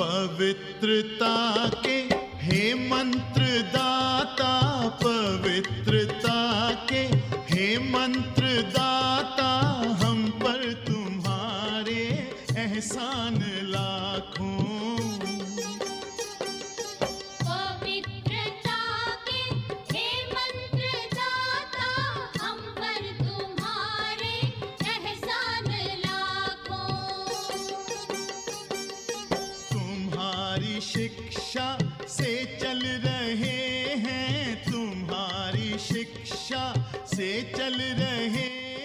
पवित्रता के हे मंत्र दाता पवित्रता के से चल रहे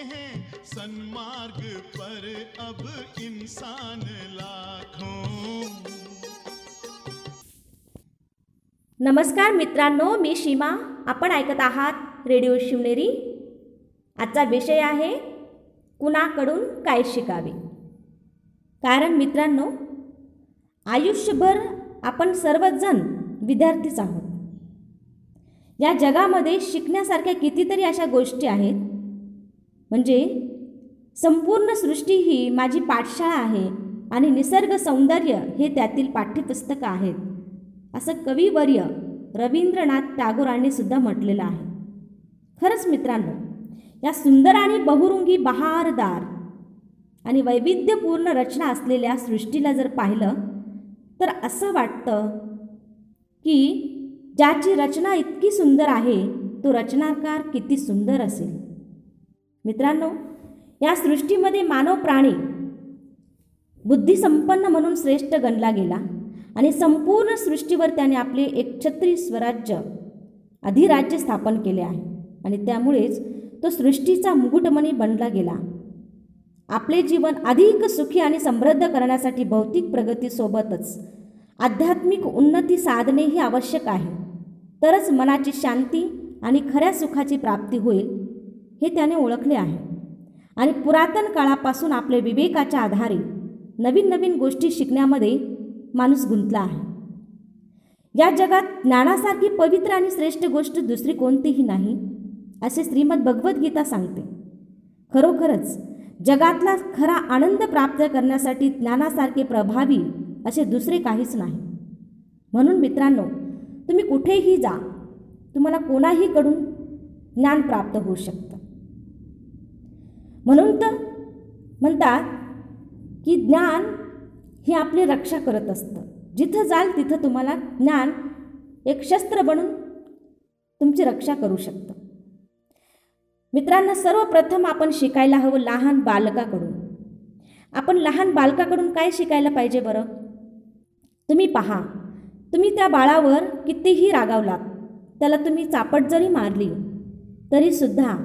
हैं। सन्मार्ग पर अब इंसान लाखों। नमस्कार मित्रांनो मी सीमा आपण ऐकत आहात रेडिओ शिवनेरी. आजचा विषय आहे कुणाकडून काय शिकावे? कारण मित्रांनो आयुष्यभर आपण सर्वजण विद्यार्थीच आहोत. या जगामध्ये शिकण्यासारख्या कितीतरी अशा गोष्टी आहेत. म्हणजे संपूर्ण सृष्टी ही माझी पाठशाळा आहे आणि निसर्ग सौंदर्य हे त्यातील पाठ्यपुस्तकं आहेत. असं कविवर्य रवींद्रनाथ टागोरांनी सुद्धा म्हटलेलं आहे. खरंच मित्रांनो या सुंदर आणि बहुरुंगी बहारदार आणि वैविध्यपूर्ण रचना असलेल्या सृष्टीला जर पाहिलं तर असं वाटतं की ज्याची रचना इतकी सुंदर आहे तो रचनाकार किती सुंदर असेल. मित्रांनो या सृष्टीमध्ये मानव प्राणी बुद्धिसंपन्न म्हणून श्रेष्ठ गणला गेला आणि संपूर्ण सृष्टीवर त्याने आपले एक छत्री स्वराज्य अधिराज्य स्थापन केले आहे आणि त्यामुळेच तो सृष्टीचा मुकुटमणी बनला गेला. आपले जीवन अधिक सुखी आणि समृद्ध करण्यासाठी भौतिक प्रगतीसोबतच आध्यात्मिक उन्नती साधणेही आवश्यक आहे. तरच मनाची शांती आणि खऱ्या सुखाची प्राप्ती होईल हे त्याने ओळखले आहे. आणि पुरातन काळापासून आपले विवेकाच्या आधारे नवीन नवीन गोष्टी शिकण्यामध्ये माणूस गुंतला आहे. या जगात ज्ञानासारखी पवित्र आणि श्रेष्ठ गोष्ट दुसरी कोणतीही नाही असे श्रीमद भगवद्गीता सांगते. खरोखरच जगातला खरा आनंद प्राप्त करण्यासाठी ज्ञानासारखे प्रभावी असे दुसरे काहीच नाही. म्हणून मित्रांनो तुम्ही कुठेही जा तुम्हाला कोणाहीकडून ज्ञान प्राप्त होऊ शकतं. म्हणून तर म्हणतात की ज्ञान हे आपली रक्षा करत असतं. जिथं जाल तिथं तुम्हाला ज्ञान एक शस्त्र बनून तुमची रक्षा करू शकतं. मित्रांनो सर्वप्रथम आपण शिकायला हवं लहान बालकाकडून. आपण लहान बालकाकडून काय शिकायला पाहिजे बरं? तुम्ही पहा. तुम्ही त्या बाळावर कितीही रागावलात त्याला तुम्ही चापट जरी मारली तरीसुद्धा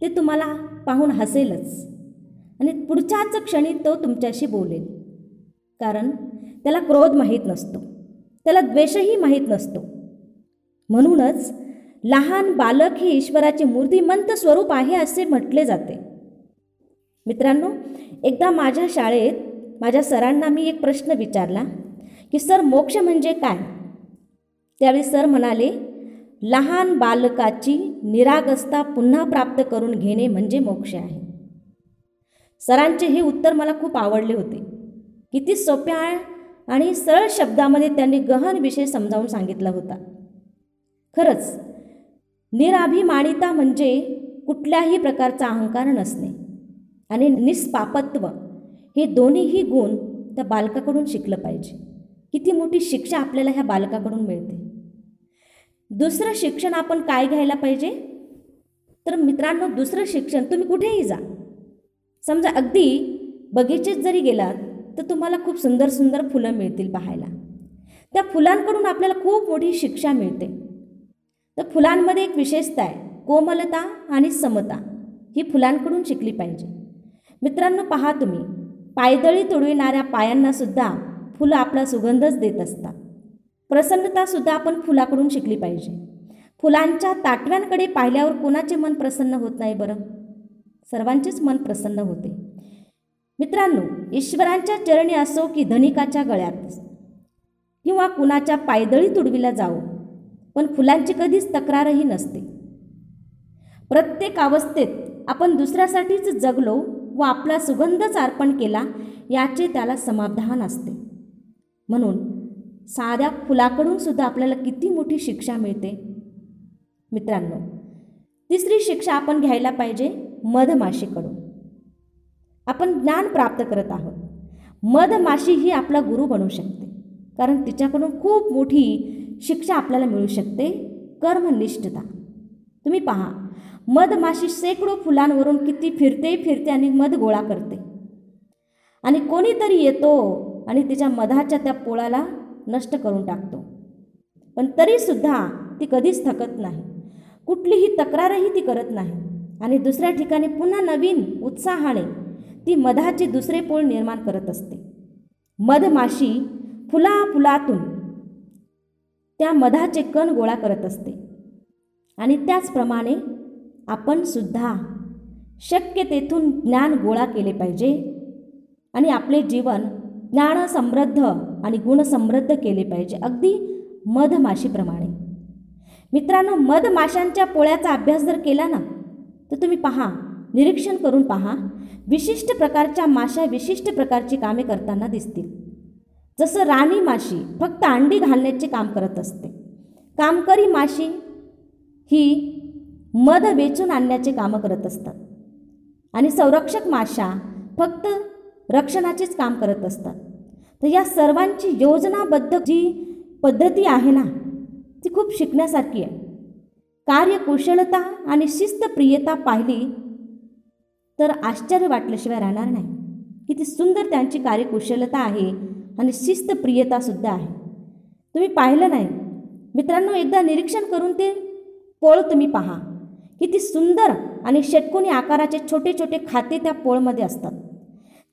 ते तुम्हाला पाहून हसेलच. आणि पुढच्याच क्षणी तो तुमच्याशी बोलेल. कारण त्याला क्रोध माहीत नसतो. त्याला द्वेषही माहीत नसतो. म्हणूनच लहान बालक ही ईश्वराचे मूर्तिमंत स्वरूप आहे असे म्हटले जाते. मित्रांनो एकदा माझ्या शाळेत माझ्या सरांना मी एक प्रश्न विचारला की सर मोक्ष म्हणजे काय? त्यावेळी सर म्हणाले लहान बालकाची निरागसता पुन्हा प्राप्त करून घेणे म्हणजे मोक्ष आहे. सरांचे हे उत्तर मला खूप आवडले होते. किती सोप्या आणि सरळ शब्दामध्ये त्यांनी गहन विषय समजावून सांगितला होता. खरंच निराभिमानिता म्हणजे कुठल्याही प्रकारचा अहंकार नसणे आणि निष्पापत्व हे दोन्हीही गुण त्या बालकाकडून शिकलं पाहिजे. किती मोठी शिक्षा आपल्याला ह्या बालकाकडून मिळते. दुसरं शिक्षण आपण काय घ्यायला पाहिजे? तर मित्रांनो दुसरं शिक्षण तुम्ही कुठेही जा. समजा अगदी बगीचेत जरी गेलात तर तुम्हाला खूप सुंदर सुंदर फुलं मिळतील पाहायला. त्या फुलांकडून आपल्याला खूप मोठी शिक्षा मिळते. तर फुलांमध्ये एक विशेषता आहे कोमलता आणि समता ही फुलांकडून शिकली पाहिजे. मित्रांनो पहा तुम्ही पायदळी तुडविणाऱ्या पायांनासुद्धा फुलं आपला सुगंधच देत असतात. प्रसन्नतासुद्धा आपण फुलाकडून शिकली पाहिजे. फुलांच्या ताटव्यांकडे पाहिल्यावर कोणाचे मन प्रसन्न होत नाही बरं? सर्वांचेच मन प्रसन्न होते. मित्रांनो ईश्वरांच्या चरणी असो की धनिकाच्या गळ्यात किंवा कुणाच्या पायदळी तुडवीला जाओ पण फुलांची कधीच तक्रारही नसते. प्रत्येक अवस्थेत आपण दुसऱ्यासाठीच जगलो व आपला सुगंधच अर्पण केला याचे त्याला समाधान असते. म्हणून साध्या फुलाकडून सुद्धा आपल्याला किती मोठी शिक्षा मिळते? मित्रांनो तिसरी शिक्षा आपण घ्यायला पाहिजे मधमाशीकडून. आपण ज्ञान प्राप्त करत आहोत. मधमाशी ही आपला गुरु बनू शकते. कारण तिच्याकडून खूप मोठी शिक्षा आपल्याला मिळू शकते. कर्मनिष्ठता. तुम्ही पहा मधमाशी शेकडो फुलांवरून किती फिरते फिरते आणि मध गोळा करते. आणि कोणीतरी येतो आणि तिच्या मधाच्या त्या पोळाला नष्ट करून टाकतो. पण तरीसुद्धा ती कधीच थकत नाही. कुठलीही तक्रारही ती करत नाही. आणि दुसऱ्या ठिकाणी पुन्हा नवीन उत्साहाने ती मधाचे दुसरे पोळ निर्माण करत असते. मधमाशी फुला फुलातून त्या मधाचे कण गोळा करत असते. आणि त्याचप्रमाणे आपण सुद्धा शक्य तेथून ज्ञान गोळा केले पाहिजे आणि आपले जीवन ज्ञानसमृद्ध आणि गुणसमृद्ध केले पाहिजे. अगदी मधमाशीप्रमाणे मित्रांनो मधमाशांच्या पोळ्याचा अभ्यास जर केला ना तर तुम्ही पहा निरीक्षण करून पहा. विशिष्ट प्रकारच्या माशा विशिष्ट प्रकारची कामे करताना दिसतील. जसं राणी माशी फक्त अंडी घालण्याचे काम करत असते. कामकरी माशी ही मध वेचून आणण्याचे कामं करत असतात. आणि संरक्षक माशा फक्त रक्षणाचेच काम करत असतात. तर या सर्वांची योजनाबद्ध जी पद्धती आहे ना ती खूप शिकण्यासारखी आहे. कार्यकुशलता आणि शिस्तप्रियता पाहिली तर आश्चर्य वाटल्याशिवाय राहणार नाही. किती सुंदर त्यांची कार्यकुशलता आहे आणि शिस्तप्रियतासुद्धा आहे. तुम्ही पाहिलं नाही? मित्रांनो एकदा निरीक्षण करून ते पोळ तुम्ही पहा. किती सुंदर आणि षटकोनी आकाराचे छोटे छोटे खाते त्या पोळमध्ये असतात.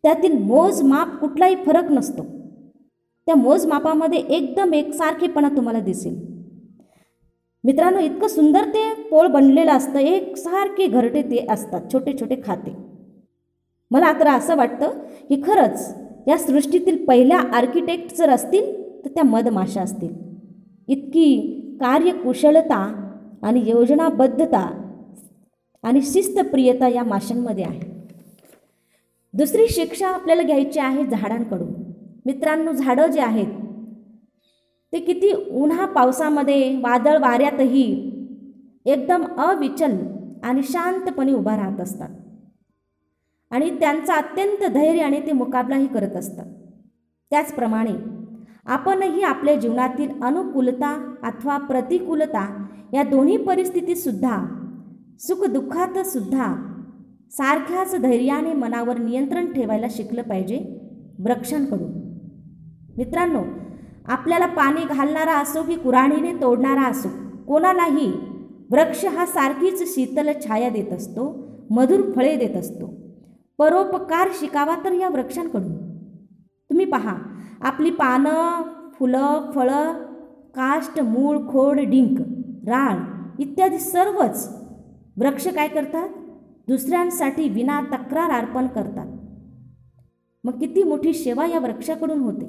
त्यातील मोजमाप कुठलाही फरक नसतो. त्या मोजमापामध्ये एकदम एकसारखेपणा तुम्हाला दिसेल. मित्रांनो इतकं सुंदर ते पोळ बनलेलं असतं. एकसारखे घरटे ते असतात छोटे छोटे खाते. मला तर असं वाटतं की खरंच या सृष्टीतील पहिल्या आर्किटेक्ट जर असतील तर त्या मधमाशा असतील. इतकी कार्यकुशलता आणि योजनाबद्धता आणि शिस्तप्रियता या माशांमध्ये आहे. दुसरी शिक्षा आपल्याला घ्यायची आहे झाडांकडून. मित्रांनो झाडं जे आहेत ते किती उन्हा पावसामध्ये वादळ वाऱ्यातही एकदम अविचल आणि शांतपणे उभा राहत असतात. आणि त्यांचा अत्यंत धैर्य आणि ते मुकाबलाही करत असतात. त्याचप्रमाणे आपणही आपल्या जीवनातील अनुकूलता अथवा प्रतिकूलता या दोन्ही परिस्थितीतसुद्धा सुखदुःखात सुद्धा सारख्याच धैर्याने मनावर नियंत्रण ठेवायला शिकलं पाहिजे वृक्षांकडून मित्रांनो आपल्याला पाणी घालणारा असो की कुऱ्हाडीने तोडणारा असो कोणालाही वृक्ष हा सारखीच शीतल छाया देत असतो मधुर फळे देत असतो. परोपकार शिकावा तर या वृक्षांकडून. तुम्ही पहा आपली पानं फुलं फळं काष्ट मूळ खोड डिंक राळ इत्यादी सर्वच वृक्ष काय करतात? दुसऱ्यांसाठी विना तक्रार अर्पण करतात. मग किती मोठी सेवा या वृक्षाकडून होते.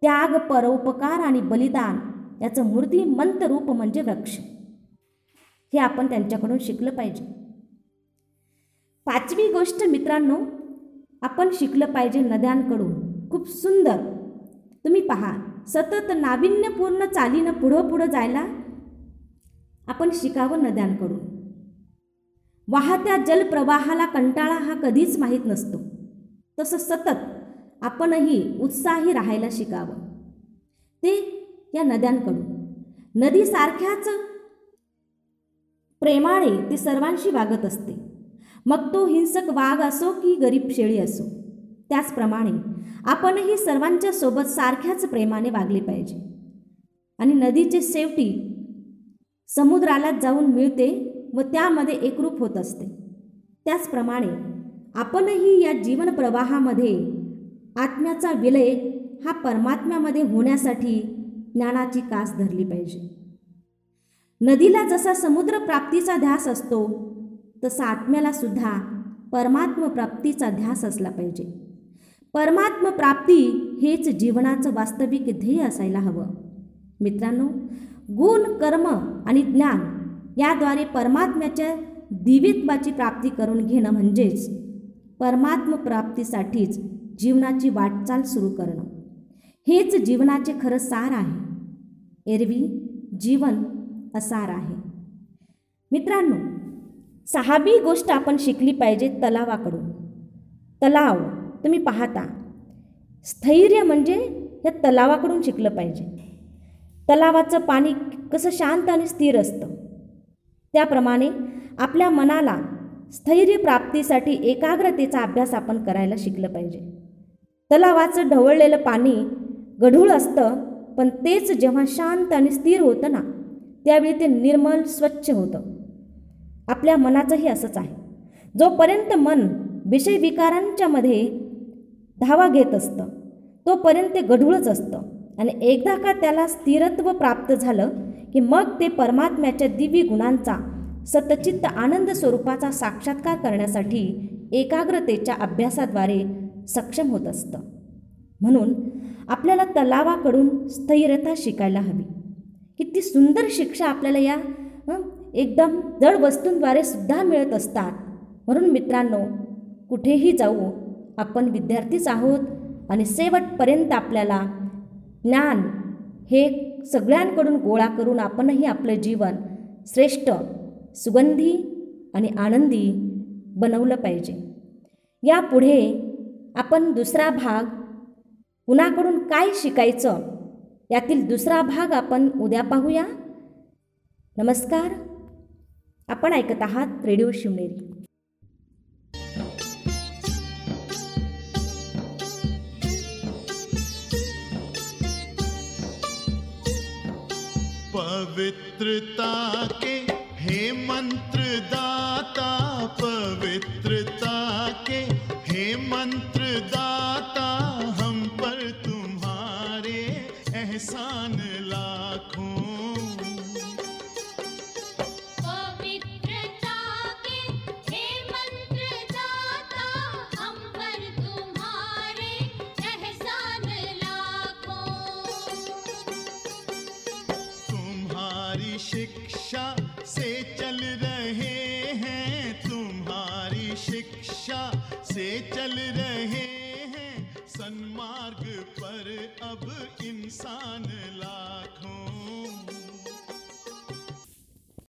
त्याग परोपकार आणि बलिदान याचं मूर्तिमंत रूप म्हणजे वृक्ष. हे आपण त्यांच्याकडून शिकलं पाहिजे. पाचवी गोष्ट मित्रांनो आपण शिकलं पाहिजे नद्यांकडून. खूप सुंदर. तुम्ही पहा सतत नाविन्यपूर्ण चालीनं पुढं पुढं जायला आपण शिकावं नद्यांकडून. वाहत्या जलप्रवाहाला कंटाळा हा कधीच माहीत नसतो. तसं सतत आपणही उत्साही राहायला शिकावं. ते या नद्यांकडून. नदीसारख्याच प्रेमाने ती सर्वांशी वागत असते. मग तो हिंसक वाघ असो की गरीब शेळी असो त्याचप्रमाणे आपणही सर्वांच्या सोबत सारख्याच प्रेमाने वागले पाहिजे. आणि नदीचे शेवटी समुद्राला जाऊन मिळते व त्यामध्ये एकरूप होत असते. त्याचप्रमाणे आपणही या जीवन प्रवाहामध्ये आत्म्याचा विलय हा परमात्म्यामध्ये होण्यासाठी ज्ञानाची कास धरली पाहिजे. नदीला जसा समुद्र प्राप्तीचा ध्यास असतो तसा आत्म्याला सुद्धा परमात्म प्राप्तीचा ध्यास असला पाहिजे. परमात्म प्राप्ती हेच जीवनाचं वास्तविक ध्येय असायला हवं. मित्रांनो गुण कर्म आणि ज्ञान याद्वारे परमात्म्याच्या दिव्यत्वाची प्राप्ती करून घेणं म्हणजेच परमात्म प्राप्तीसाठीच जीवनाची वाटचाल सुरू करणं. हेच जीवनाचे खरं सार आहे. एरवी जीवन असार आहे. मित्रांनो सहावी गोष्ट आपण शिकली पाहिजे तलावाकडून. तलाव तुम्ही पाहता. स्थैर्य म्हणजे या तलावाकडून शिकलं पाहिजे. तलावाचं पाणी कसं शांत आणि स्थिर असतं? त्याप्रमाणे आपल्या मनाला स्थैर्य प्राप्तीसाठी एकाग्रतेचा अभ्यास आपण करायला शिकलं पाहिजे. तलावाचं ढवळलेलं पाणी गढूळ असतं पण तेच जेव्हा शांत आणि स्थिर होतं ना त्यावेळी ते निर्मल स्वच्छ होतं. आपल्या मनाचंही असंच आहे. जोपर्यंत मन विषय विकारांच्या मध्ये धावा घेत असतं तोपर्यंत ते गढूळच असतं. आणि एकदा का त्याला स्थिरत्व प्राप्त झालं की मग ते परमात्म्याच्या दिव्य गुणांचा सतचित्त आनंद स्वरूपाचा साक्षात्कार करण्यासाठी एकाग्रतेच्या अभ्यासाद्वारे सक्षम होत असतं. म्हणून आपल्याला तलावाकडून स्थैर्यता शिकायला हवी. किती सुंदर शिक्षा आपल्याला या एकदम जड वस्तूंद्वारे सुद्धा मिळत असतात. म्हणून मित्रांनो कुठेही जाऊ आपण विद्यार्थीच आहोत आणि शेवटपर्यंत आपल्याला ज्ञान हे सगळ्यांकडून गोळा करून आपणही आपलं जीवन श्रेष्ठ सुगंधी आणि आनंदी बनवलं पाहिजे. यापुढे आपण दुसरा भाग कुणाकडून काय शिकायचं यातील दुसरा भाग आपण उद्या पाहूया. नमस्कार. आपण ऐकत आहात रेडिओ शिवनेरी. पवित्रता के, हे मंत्र दाता पवित्रता के, हे मंत्र दाता हम पर तुम्हारे एहसान लाखों से चल रहे हैं सन्मार्ग पर अब इंसान